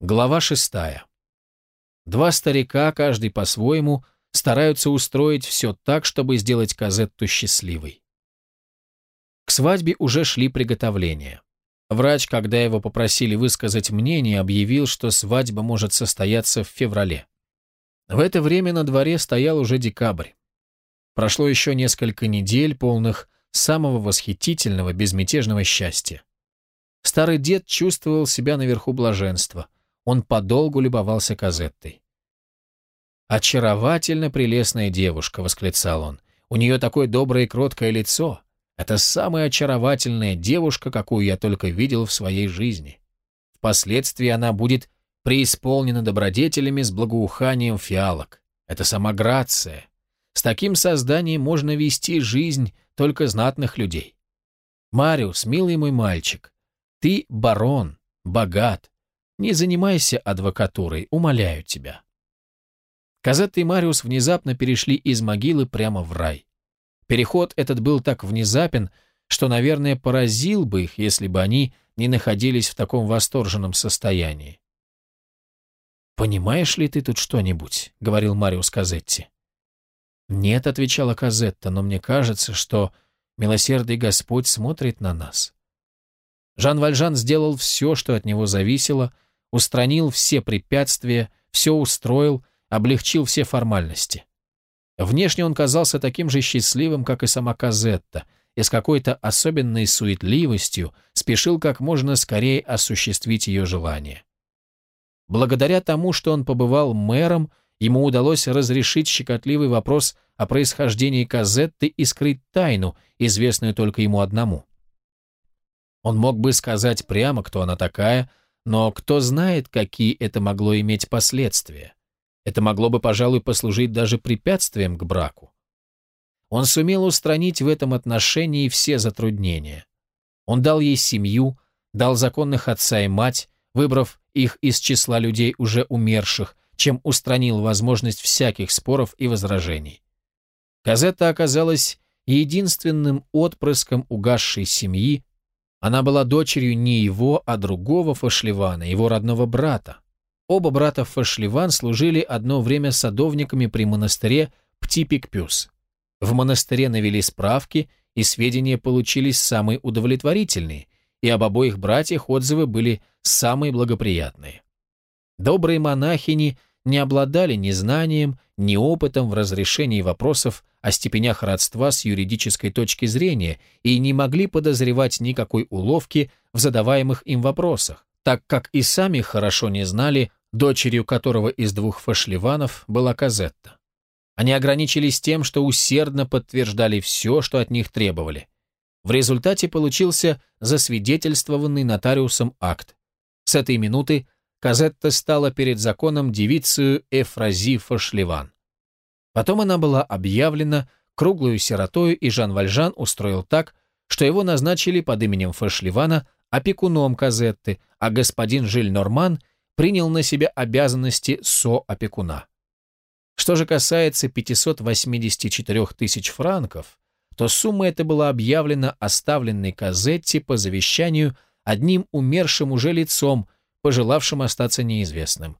Глава шестая. Два старика, каждый по-своему, стараются устроить все так, чтобы сделать Казетту счастливой. К свадьбе уже шли приготовления. Врач, когда его попросили высказать мнение, объявил, что свадьба может состояться в феврале. В это время на дворе стоял уже декабрь. Прошло еще несколько недель, полных самого восхитительного, безмятежного счастья. Старый дед чувствовал себя наверху блаженства. Он подолгу любовался Казеттой. «Очаровательно прелестная девушка», — восклицал он. «У нее такое доброе и кроткое лицо. Это самая очаровательная девушка, какую я только видел в своей жизни. Впоследствии она будет преисполнена добродетелями с благоуханием фиалок. Это сама Грация. С таким созданием можно вести жизнь только знатных людей. Мариус, милый мой мальчик, ты барон, богат. Не занимайся адвокатурой, умоляю тебя. Казетта и Мариус внезапно перешли из могилы прямо в рай. Переход этот был так внезапен, что, наверное, поразил бы их, если бы они не находились в таком восторженном состоянии. «Понимаешь ли ты тут что-нибудь?» — говорил Мариус Казетти. «Нет», — отвечала Казетта, — «но мне кажется, что милосердный Господь смотрит на нас». Жан Вальжан сделал все, что от него зависело, устранил все препятствия, все устроил, облегчил все формальности. Внешне он казался таким же счастливым, как и сама Казетта, и с какой-то особенной суетливостью спешил как можно скорее осуществить ее желание. Благодаря тому, что он побывал мэром, ему удалось разрешить щекотливый вопрос о происхождении Казетты и скрыть тайну, известную только ему одному. Он мог бы сказать прямо, кто она такая, но кто знает, какие это могло иметь последствия. Это могло бы, пожалуй, послужить даже препятствием к браку. Он сумел устранить в этом отношении все затруднения. Он дал ей семью, дал законных отца и мать, выбрав их из числа людей уже умерших, чем устранил возможность всяких споров и возражений. Казетта оказалась единственным отпрыском угасшей семьи, она была дочерью не его, а другого Фашливана, его родного брата. Оба брата Фашливан служили одно время садовниками при монастыре Птипикпюс. В монастыре навели справки, и сведения получились самые удовлетворительные, и об обоих братьях отзывы были самые благоприятные. Добрые монахини не обладали ни знанием, ни опытом в разрешении вопросов о степенях родства с юридической точки зрения и не могли подозревать никакой уловки в задаваемых им вопросах, так как и сами хорошо не знали, дочерью которого из двух фашливанов была Казетта. Они ограничились тем, что усердно подтверждали все, что от них требовали. В результате получился засвидетельствованный нотариусом акт. С этой минуты Казетта стала перед законом девицею Эфрази Фашливан. Потом она была объявлена круглую сиротою, и Жан Вальжан устроил так, что его назначили под именем Фашливана опекуном Казетты, а господин Жиль Норман принял на себя обязанности со-опекуна. Что же касается 584 тысяч франков, то сумма эта была объявлена оставленной Казетте по завещанию одним умершим уже лицом, пожелавшим остаться неизвестным.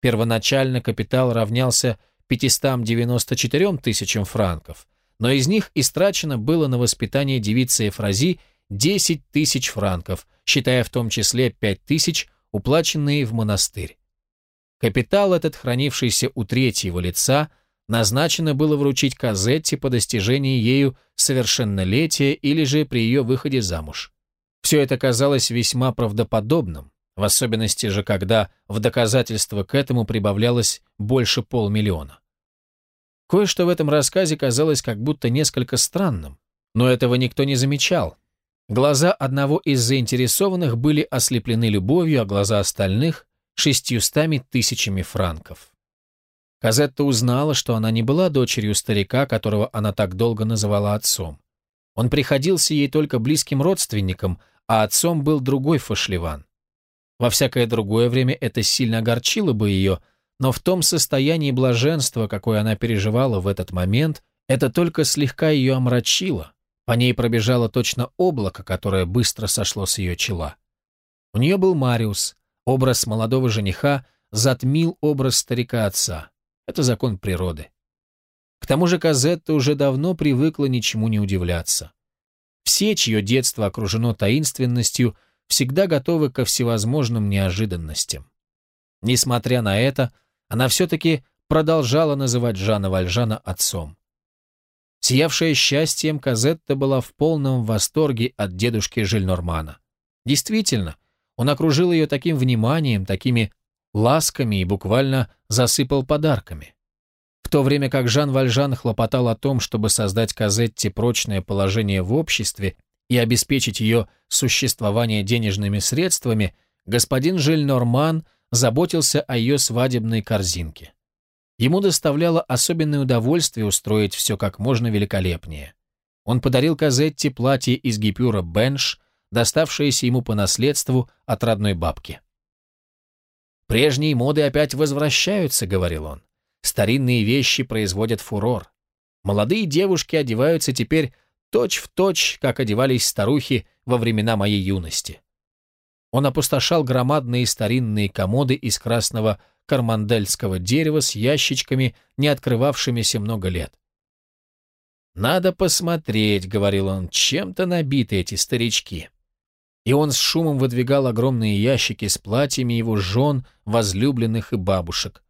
Первоначально капитал равнялся 594 тысячам франков, но из них истрачено было на воспитание девицы Эфрази 10 тысяч франков, считая в том числе 5 тысяч, уплаченные в монастырь. Капитал этот, хранившийся у третьего лица, назначено было вручить Казетте по достижении ею совершеннолетия или же при ее выходе замуж. Все это казалось весьма правдоподобным, в особенности же, когда в доказательство к этому прибавлялось больше полмиллиона. Кое-что в этом рассказе казалось как будто несколько странным, но этого никто не замечал. Глаза одного из заинтересованных были ослеплены любовью, а глаза остальных — шестьюстами тысячами франков. Казетта узнала, что она не была дочерью старика, которого она так долго называла отцом. Он приходился ей только близким родственником, а отцом был другой фашливан. Во всякое другое время это сильно огорчило бы ее, но в том состоянии блаженства, какое она переживала в этот момент, это только слегка ее омрачило. По ней пробежало точно облако, которое быстро сошло с ее чела. У нее был Мариус, Образ молодого жениха затмил образ старика-отца. Это закон природы. К тому же Казетта уже давно привыкла ничему не удивляться. Все, чье детство окружено таинственностью, всегда готовы ко всевозможным неожиданностям. Несмотря на это, она все-таки продолжала называть Жана Вальжана отцом. Сиявшая счастьем, Казетта была в полном восторге от дедушки Жильнормана. Действительно, он окружил ее таким вниманием, такими ласками и буквально засыпал подарками. В то время как Жан Вальжан хлопотал о том, чтобы создать Казетте прочное положение в обществе и обеспечить ее существование денежными средствами, господин Жильнорман заботился о ее свадебной корзинке. Ему доставляло особенное удовольствие устроить все как можно великолепнее. Он подарил Казетте платье из гипюра Бенш, доставшееся ему по наследству от родной бабки. «Прежние моды опять возвращаются», — говорил он. «Старинные вещи производят фурор. Молодые девушки одеваются теперь точь-в-точь, точь, как одевались старухи во времена моей юности. Он опустошал громадные старинные комоды из красного кармандельского дерева с ящичками, не открывавшимися много лет. «Надо посмотреть», — говорил он, — «чем-то набиты эти старички». И он с шумом выдвигал огромные ящики с платьями его жен, возлюбленных и бабушек.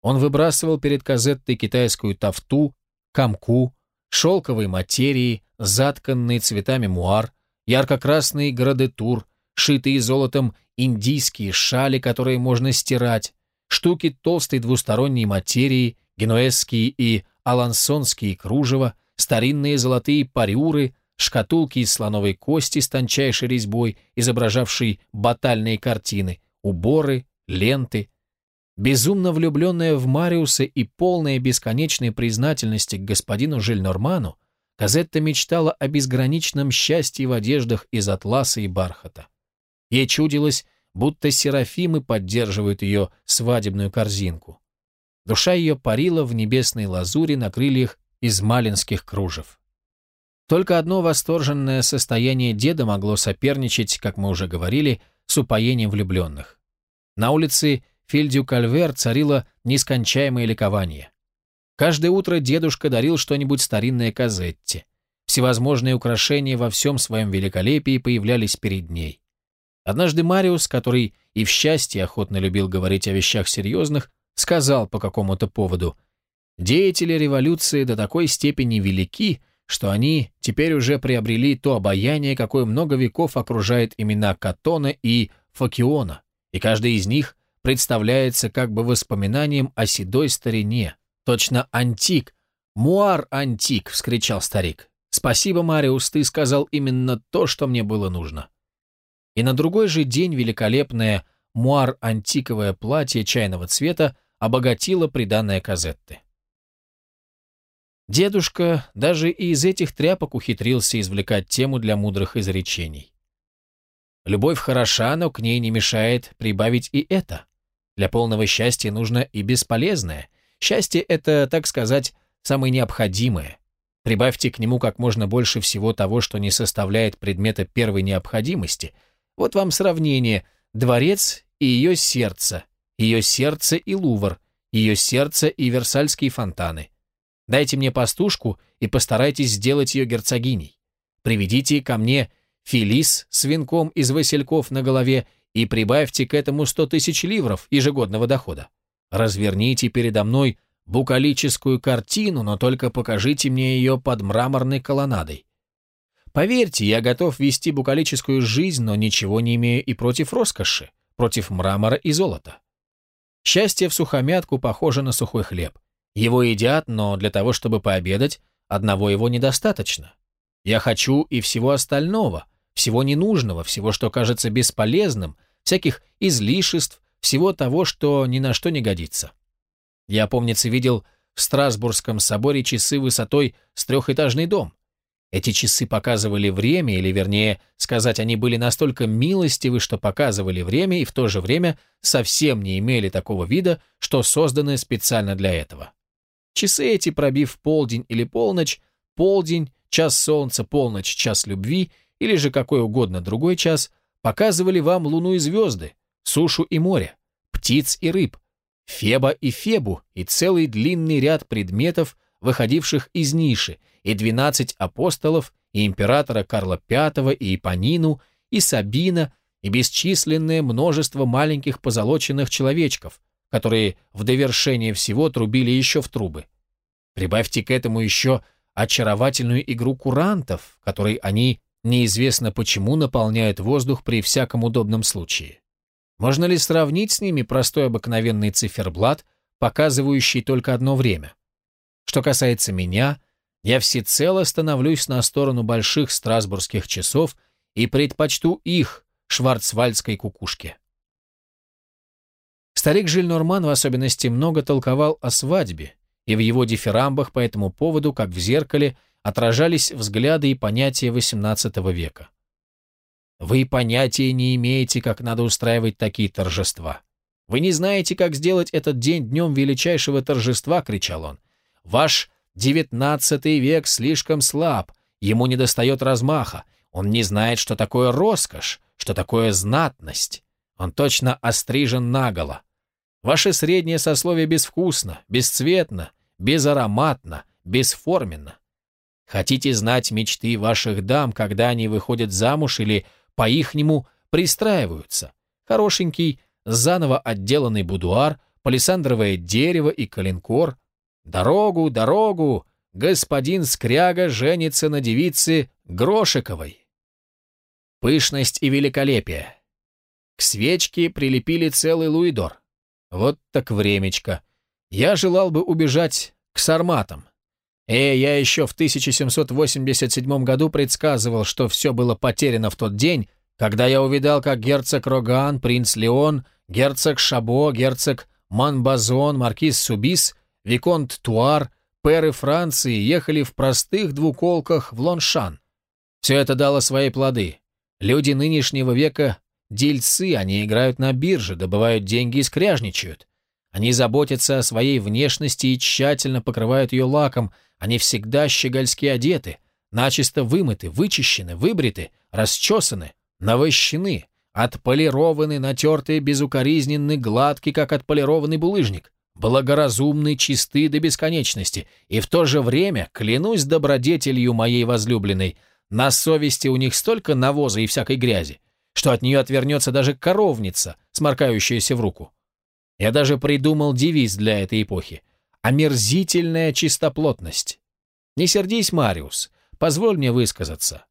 Он выбрасывал перед Казеттой китайскую тафту, камку, шелковые материи, затканный цветами муар, ярко-красный градетур, шитые золотом индийские шали, которые можно стирать, штуки толстой двусторонней материи, генуэзские и алансонские кружева, старинные золотые парюры, шкатулки из слоновой кости с тончайшей резьбой, изображавшей батальные картины, уборы, ленты. Безумно влюбленная в Мариуса и полная бесконечной признательности к господину Жильнорману, Казетта мечтала о безграничном счастье в одеждах из атласа и бархата. Ей чудилось, будто серафимы поддерживают ее свадебную корзинку. Душа ее парила в небесной лазури на крыльях из малинских кружев. Только одно восторженное состояние деда могло соперничать, как мы уже говорили, с упоением влюбленных. На улице Фильдю-Кальвер царило нескончаемое ликование. Каждое утро дедушка дарил что-нибудь старинное Казетте. Всевозможные украшения во всем своем великолепии появлялись перед ней. Однажды Мариус, который и в счастье охотно любил говорить о вещах серьезных, сказал по какому-то поводу, «Деятели революции до такой степени велики, что они теперь уже приобрели то обаяние, какое много веков окружает имена Катона и Фокиона, и каждый из них представляется как бы воспоминанием о седой старине, точно антик, муар-антик, вскричал старик. Спасибо, Мариус, ты сказал именно то, что мне было нужно. И на другой же день великолепное муар-антиковое платье чайного цвета обогатило приданое Козетты. Дедушка даже и из этих тряпок ухитрился извлекать тему для мудрых изречений. Любовь хороша, но к ней не мешает прибавить и это. Для полного счастья нужно и бесполезное. Счастье — это, так сказать, самое необходимое. Прибавьте к нему как можно больше всего того, что не составляет предмета первой необходимости. Вот вам сравнение. Дворец и ее сердце, ее сердце и Лувр, ее сердце и Версальские фонтаны — Дайте мне пастушку и постарайтесь сделать ее герцогиней. Приведите ко мне Филис с венком из васильков на голове и прибавьте к этому сто тысяч ливров ежегодного дохода. Разверните передо мной букалическую картину, но только покажите мне ее под мраморной колоннадой. Поверьте, я готов вести букалическую жизнь, но ничего не имею и против роскоши, против мрамора и золота. Счастье в сухомятку похоже на сухой хлеб. Его едят, но для того, чтобы пообедать, одного его недостаточно. Я хочу и всего остального, всего ненужного, всего, что кажется бесполезным, всяких излишеств, всего того, что ни на что не годится. Я, помнится, видел в Страсбургском соборе часы высотой с трехэтажный дом. Эти часы показывали время, или, вернее, сказать, они были настолько милостивы, что показывали время и в то же время совсем не имели такого вида, что созданы специально для этого. Часы эти, пробив полдень или полночь, полдень, час солнца, полночь, час любви или же какой угодно другой час, показывали вам луну и звезды, сушу и море, птиц и рыб, Феба и Фебу и целый длинный ряд предметов, выходивших из ниши, и двенадцать апостолов, и императора Карла V, и Ипонину, и Сабина, и бесчисленное множество маленьких позолоченных человечков, которые в довершение всего трубили еще в трубы. Прибавьте к этому еще очаровательную игру курантов, которой они неизвестно почему наполняют воздух при всяком удобном случае. Можно ли сравнить с ними простой обыкновенный циферблат, показывающий только одно время? Что касается меня, я всецело становлюсь на сторону больших страсбургских часов и предпочту их шварцвальдской кукушке. Старик Жильнорман в особенности много толковал о свадьбе, и в его дифирамбах по этому поводу, как в зеркале, отражались взгляды и понятия XVIII века. Вы понятия не имеете, как надо устраивать такие торжества. Вы не знаете, как сделать этот день днем величайшего торжества, кричал он. Ваш девятнадцатый век слишком слаб, ему недостает размаха, он не знает, что такое роскошь, что такое знатность. Он точно острижен наголо. Ваше среднее сословие безвкусно, бесцветно, безароматно, бесформенно. Хотите знать мечты ваших дам, когда они выходят замуж или по-ихнему пристраиваются? Хорошенький, заново отделанный будуар, палисандровое дерево и калинкор. Дорогу, дорогу! Господин Скряга женится на девице Грошиковой. Пышность и великолепие. К свечке прилепили целый луидор. Вот так времечко. Я желал бы убежать к сарматам. Э, я еще в 1787 году предсказывал, что все было потеряно в тот день, когда я увидал, как герцог Роган, принц Леон, герцог Шабо, герцог Манбазон, маркиз Субис, виконт Туар, пэры Франции ехали в простых двуколках в Лоншан. Все это дало свои плоды. Люди нынешнего века Дельцы, они играют на бирже, добывают деньги и скряжничают. Они заботятся о своей внешности и тщательно покрывают ее лаком. Они всегда щегольски одеты, начисто вымыты, вычищены, выбриты, расчесаны, навощены, отполированы, натерты, безукоризненны, гладки, как отполированный булыжник, благоразумны, чисты до бесконечности, и в то же время, клянусь добродетелью моей возлюбленной, на совести у них столько навоза и всякой грязи, что от нее отвернется даже коровница, сморкающаяся в руку. Я даже придумал девиз для этой эпохи. Омерзительная чистоплотность. Не сердись, Мариус, позволь мне высказаться.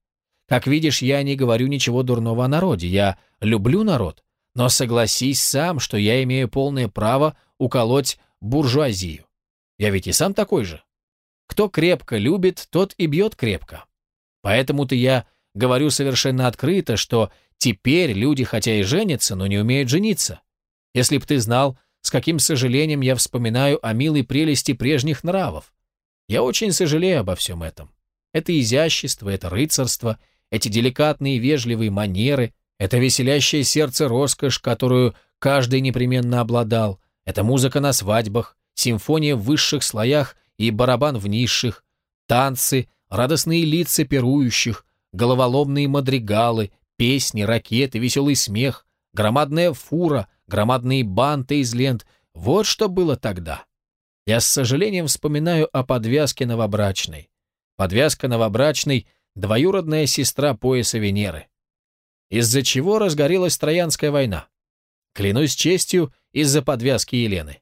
Как видишь, я не говорю ничего дурного о народе, я люблю народ, но согласись сам, что я имею полное право уколоть буржуазию. Я ведь и сам такой же. Кто крепко любит, тот и бьет крепко. Поэтому-то я говорю совершенно открыто, что Теперь люди хотя и женятся, но не умеют жениться. Если б ты знал, с каким сожалением я вспоминаю о милой прелести прежних нравов. Я очень сожалею обо всем этом. Это изящество, это рыцарство, эти деликатные вежливые манеры, это веселящее сердце роскошь, которую каждый непременно обладал, это музыка на свадьбах, симфония в высших слоях и барабан в низших, танцы, радостные лица пирующих, головоломные мадригалы, Песни, ракеты, веселый смех, громадная фура, громадные банты из лент — вот что было тогда. Я с сожалением вспоминаю о подвязке новобрачной. Подвязка новобрачной — двоюродная сестра пояса Венеры. Из-за чего разгорелась Троянская война? Клянусь честью, из-за подвязки Елены.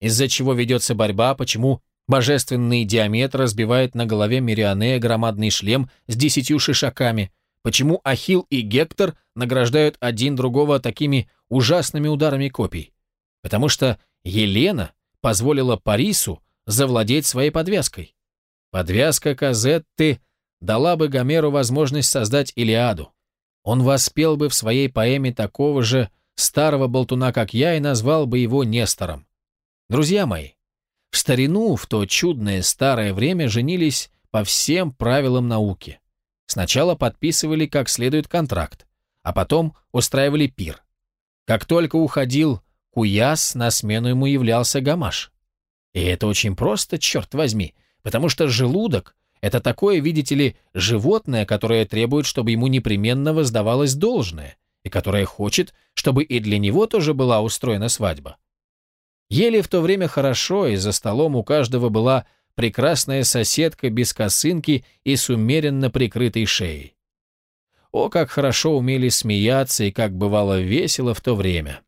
Из-за чего ведется борьба, почему божественный диаметр разбивает на голове Мирианея громадный шлем с десятью шишаками — Почему Ахилл и Гектор награждают один другого такими ужасными ударами копий? Потому что Елена позволила Парису завладеть своей подвязкой. Подвязка Казетты дала бы Гомеру возможность создать Илиаду. Он воспел бы в своей поэме такого же старого болтуна, как я, и назвал бы его Нестором. Друзья мои, в старину, в то чудное старое время женились по всем правилам науки. Сначала подписывали как следует контракт, а потом устраивали пир. Как только уходил Куяс, на смену ему являлся Гамаш. И это очень просто, черт возьми, потому что желудок — это такое, видите ли, животное, которое требует, чтобы ему непременно воздавалось должное. и которая хочет, чтобы и для него тоже была устроена свадьба. Ели в то время хорошо, и за столом у каждого была прекрасная соседка без косынки и с умеренно прикрытой шеей. О, как хорошо умели смеяться и как бывало весело в то время.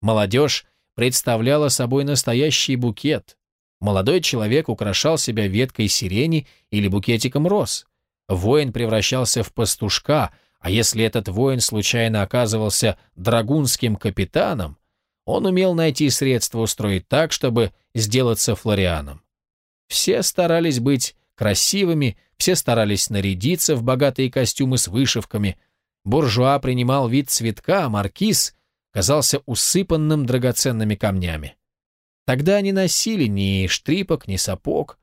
Молодежь представляла собой настоящий букет. Молодой человек украшал себя веткой сирени или букетиком роз. Воин превращался в пастушка, а если этот воин случайно оказывался драгунским капитаном, он умел найти средства устроить так, чтобы сделаться флорианом. Все старались быть красивыми, все старались нарядиться в богатые костюмы с вышивками. Буржуа принимал вид цветка, а маркиз казался усыпанным драгоценными камнями. Тогда не носили ни штрипок, ни сапог.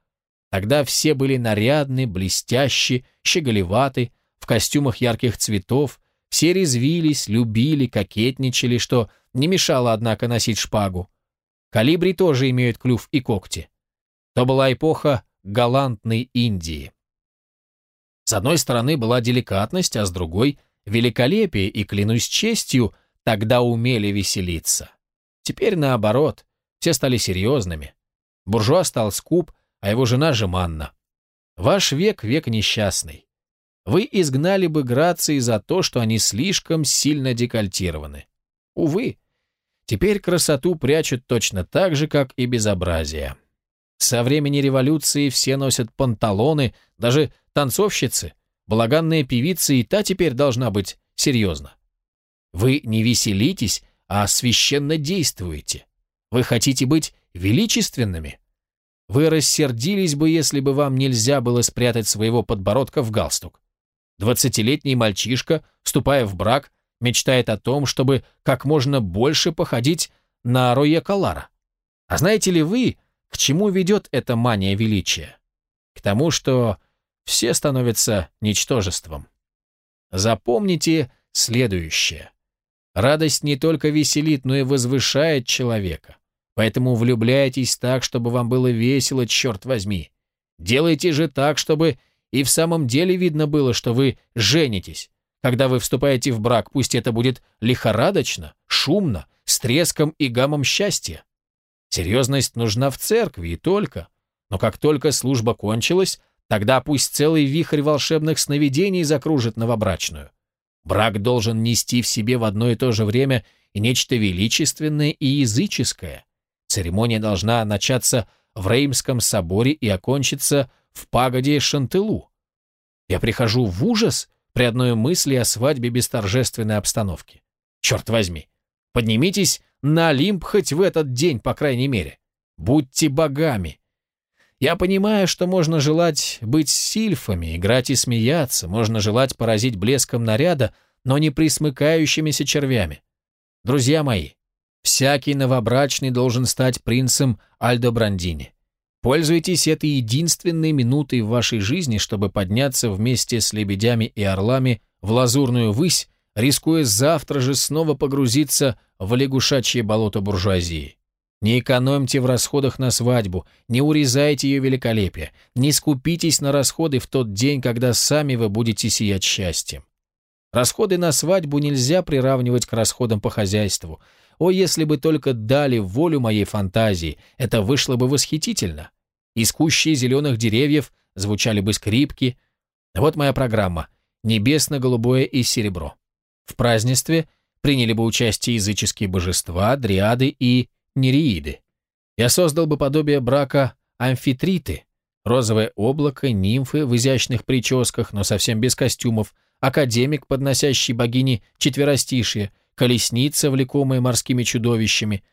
Тогда все были нарядны, блестящие, щеголеваты, в костюмах ярких цветов, все резвились, любили, кокетничали, что не мешало, однако, носить шпагу. Калибри тоже имеют клюв и когти. То была эпоха галантной Индии. С одной стороны была деликатность, а с другой — великолепие, и, клянусь честью, тогда умели веселиться. Теперь наоборот, все стали серьезными. Буржуа стал скуп, а его жена жеманна. Ваш век — век несчастный. Вы изгнали бы грации за то, что они слишком сильно декольтированы. Увы, теперь красоту прячут точно так же, как и безобразие. Со времени революции все носят панталоны, даже танцовщицы, балаганная певица и та теперь должна быть серьезна. Вы не веселитесь, а священно действуете. Вы хотите быть величественными. Вы рассердились бы, если бы вам нельзя было спрятать своего подбородка в галстук. Двадцатилетний мальчишка, вступая в брак, мечтает о том, чтобы как можно больше походить на Роя Калара. А знаете ли вы, к чему ведет эта мания величия? К тому, что все становятся ничтожеством. Запомните следующее. Радость не только веселит, но и возвышает человека. Поэтому влюбляйтесь так, чтобы вам было весело, черт возьми. Делайте же так, чтобы и в самом деле видно было, что вы женитесь. Когда вы вступаете в брак, пусть это будет лихорадочно, шумно, с треском и гамом счастья. Серьезность нужна в церкви и только. Но как только служба кончилась, тогда пусть целый вихрь волшебных сновидений закружит новобрачную. Брак должен нести в себе в одно и то же время и нечто величественное и языческое. Церемония должна начаться в Реймском соборе и окончиться в пагоде Шантылу. Я прихожу в ужас при одной мысли о свадьбе без торжественной обстановки. Черт возьми, поднимитесь на Олимп хоть в этот день, по крайней мере. Будьте богами. Я понимаю, что можно желать быть сильфами, играть и смеяться, можно желать поразить блеском наряда, но не присмыкающимися червями. Друзья мои, всякий новобрачный должен стать принцем Альдо Брандини. Пользуйтесь этой единственной минутой в вашей жизни, чтобы подняться вместе с лебедями и орлами в лазурную высь, рискуя завтра же снова погрузиться в лягушачье болото буржуазии. Не экономьте в расходах на свадьбу, не урезайте ее великолепие, не скупитесь на расходы в тот день, когда сами вы будете сиять счастьем. Расходы на свадьбу нельзя приравнивать к расходам по хозяйству. О, если бы только дали волю моей фантазии, это вышло бы восхитительно. Из кущей зеленых деревьев звучали бы скрипки. Вот моя программа. Небесно-голубое и серебро. В празднестве приняли бы участие языческие божества, дриады и нереиды. Я создал бы подобие брака амфитриты, розовое облако, нимфы в изящных прическах, но совсем без костюмов, академик, подносящий богине четверостишие, колесница, влекомая морскими чудовищами,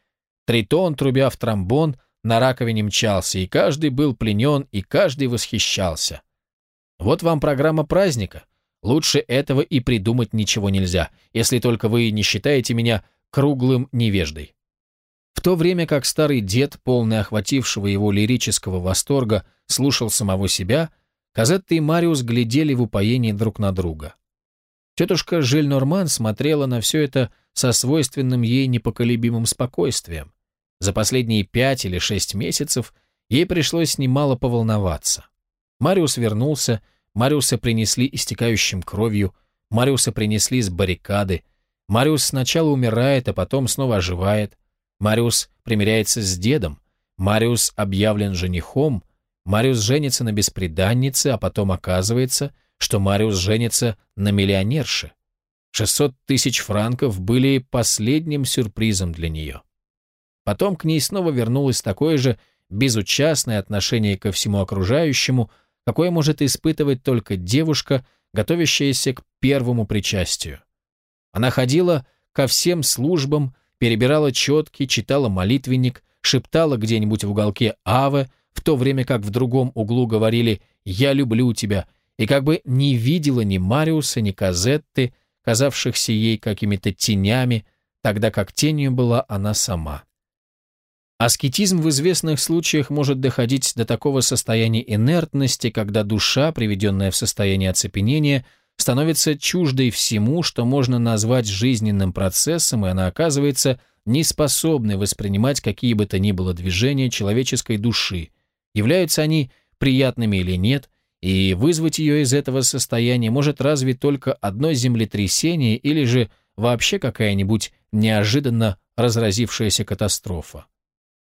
тритон, трубя в тромбон, на раковине мчался, и каждый был пленен, и каждый восхищался. Вот вам программа праздника, Лучше этого и придумать ничего нельзя, если только вы не считаете меня круглым невеждой. В то время как старый дед, полный охватившего его лирического восторга, слушал самого себя, Казетта и Мариус глядели в упоении друг на друга. Тетушка Жиль-Норман смотрела на все это со свойственным ей непоколебимым спокойствием. За последние пять или шесть месяцев ей пришлось немало поволноваться. Мариус вернулся, Мариуса принесли истекающим кровью, Мариуса принесли с баррикады, Мариус сначала умирает, а потом снова оживает. Мариус примиряется с дедом. Мариус объявлен женихом. Мариус женится на бесприданнице, а потом оказывается, что Мариус женится на миллионерше. 600 тысяч франков были последним сюрпризом для нее. Потом к ней снова вернулось такое же безучастное отношение ко всему окружающему, какое может испытывать только девушка, готовящаяся к первому причастию. Она ходила ко всем службам, перебирала четки, читала молитвенник, шептала где-нибудь в уголке «Аве», в то время как в другом углу говорили «Я люблю тебя», и как бы не видела ни Мариуса, ни Казетты, казавшихся ей какими-то тенями, тогда как тенью была она сама. Аскетизм в известных случаях может доходить до такого состояния инертности, когда душа, приведенная в состояние оцепенения, становится чуждой всему, что можно назвать жизненным процессом, и она оказывается неспособной воспринимать какие бы то ни было движения человеческой души, являются они приятными или нет, и вызвать ее из этого состояния может разве только одно землетрясение или же вообще какая-нибудь неожиданно разразившаяся катастрофа.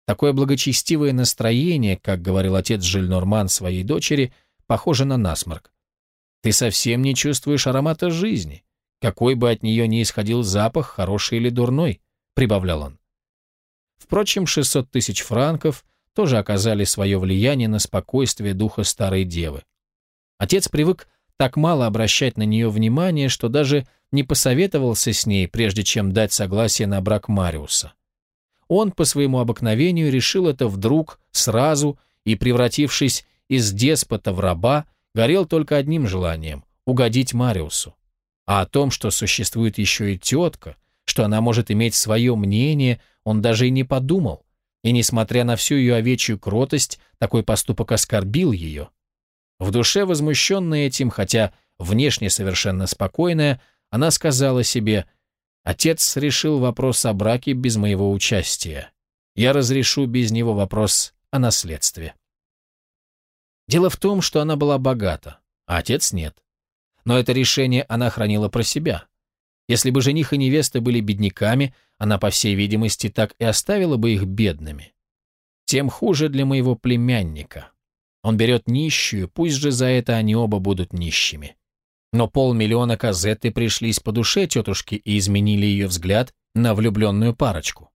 Такое благочестивое настроение, как говорил отец Жильнорман своей дочери, похоже на насморк. Ты совсем не чувствуешь аромата жизни, какой бы от нее ни исходил запах, хороший или дурной, прибавлял он. Впрочем, 600 тысяч франков тоже оказали свое влияние на спокойствие духа старой девы. Отец привык так мало обращать на нее внимание, что даже не посоветовался с ней, прежде чем дать согласие на брак Мариуса. Он по своему обыкновению решил это вдруг, сразу, и, превратившись из деспота в раба, горел только одним желанием – угодить Мариусу. А о том, что существует еще и тетка, что она может иметь свое мнение, он даже и не подумал. И, несмотря на всю ее овечью кротость, такой поступок оскорбил ее. В душе, возмущенная этим, хотя внешне совершенно спокойная, она сказала себе – Отец решил вопрос о браке без моего участия. Я разрешу без него вопрос о наследстве. Дело в том, что она была богата, а отец нет. Но это решение она хранила про себя. Если бы жених и невеста были бедняками, она, по всей видимости, так и оставила бы их бедными. Тем хуже для моего племянника. Он берет нищую, пусть же за это они оба будут нищими. Но полмиллиона казетты пришлись по душе тетушки и изменили ее взгляд на влюбленную парочку.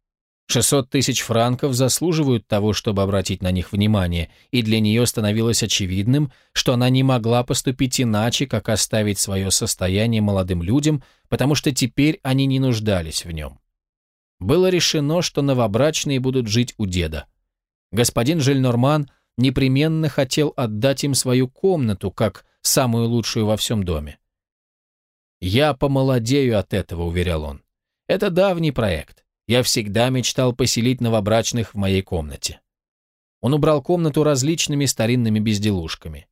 600 тысяч франков заслуживают того, чтобы обратить на них внимание, и для нее становилось очевидным, что она не могла поступить иначе, как оставить свое состояние молодым людям, потому что теперь они не нуждались в нем. Было решено, что новобрачные будут жить у деда. Господин Жильнорман непременно хотел отдать им свою комнату, как самую лучшую во всем доме. «Я помолодею от этого», — уверял он. «Это давний проект. Я всегда мечтал поселить новобрачных в моей комнате». Он убрал комнату различными старинными безделушками.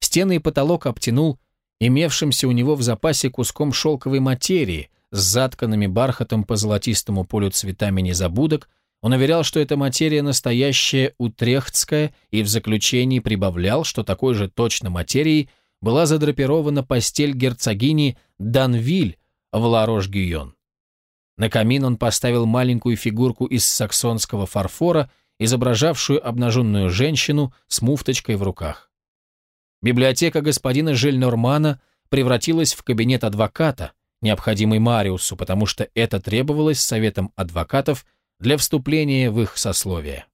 Стены и потолок обтянул имевшимся у него в запасе куском шелковой материи с затканными бархатом по золотистому полю цветами незабудок, он уверял, что эта материя настоящая утрехтская, и в заключении прибавлял, что такой же точно материей была задрапирована постель герцогини Данвиль в Ларош-Гюйон. На камин он поставил маленькую фигурку из саксонского фарфора, изображавшую обнаженную женщину с муфточкой в руках. Библиотека господина Жильнормана превратилась в кабинет адвоката, необходимый Мариусу, потому что это требовалось советом адвокатов для вступления в их сословие.